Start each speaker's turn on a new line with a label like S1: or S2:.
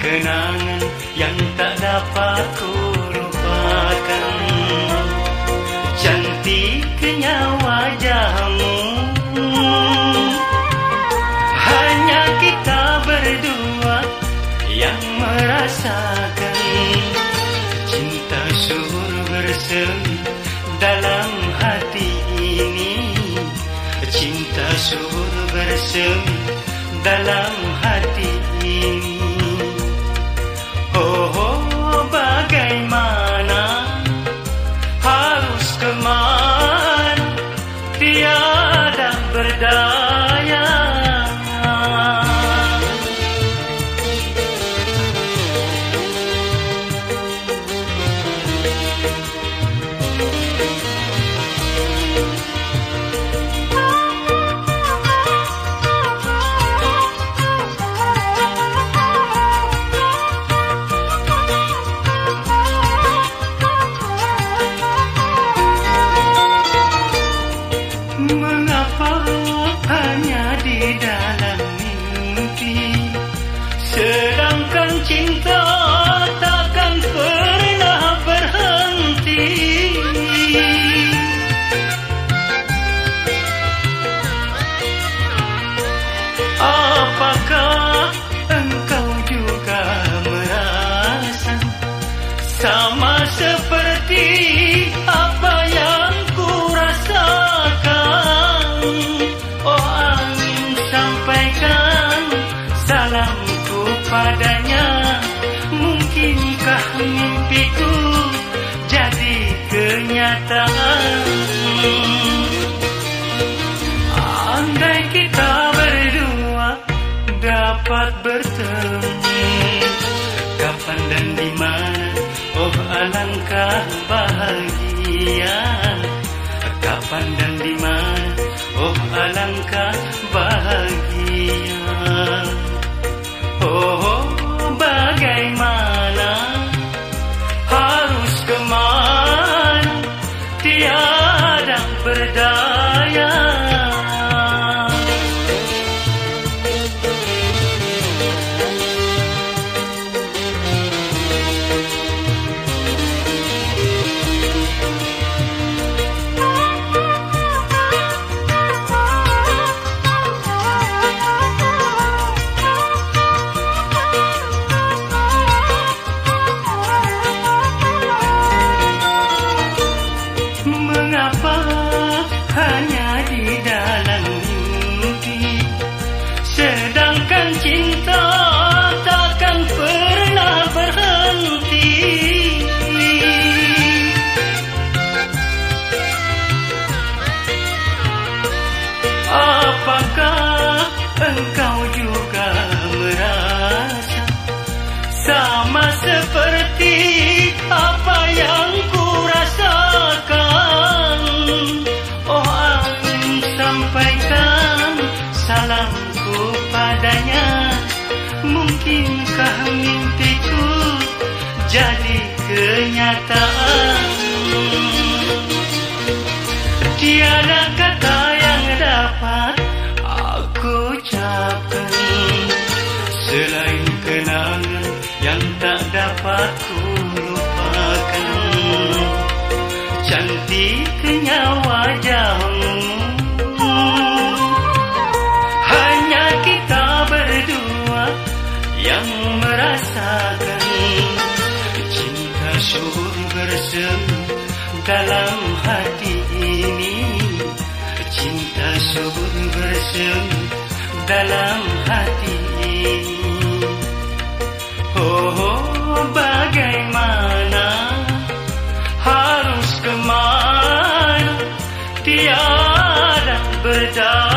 S1: kenangan yang tak dapat ku lupakan. Cantiknya wajahmu. Hanya kita berdua yang merasakan Cinta sur bersemi dalam hati ini. Cinta sur bersemi dalam hati berdaya. Mengapa hanya Andai kita berdua dapat bertemu Kapan dan di mana Oh alangkah bahagia seperti apa yang ku rasakan Oh angin sampaikan salamku padanya Mungkinkah mimpiku jadi kenyataan? Tiada dapat ku lupakan Cantiknya wajahmu Hanya kita berdua yang merasakan Cinta sur bersemi dalam hati ini. Cinta sur bersemi dalam hati Tiada berdaya